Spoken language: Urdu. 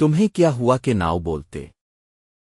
تمہیں کیا ہوا کہ ناؤ بولتے؟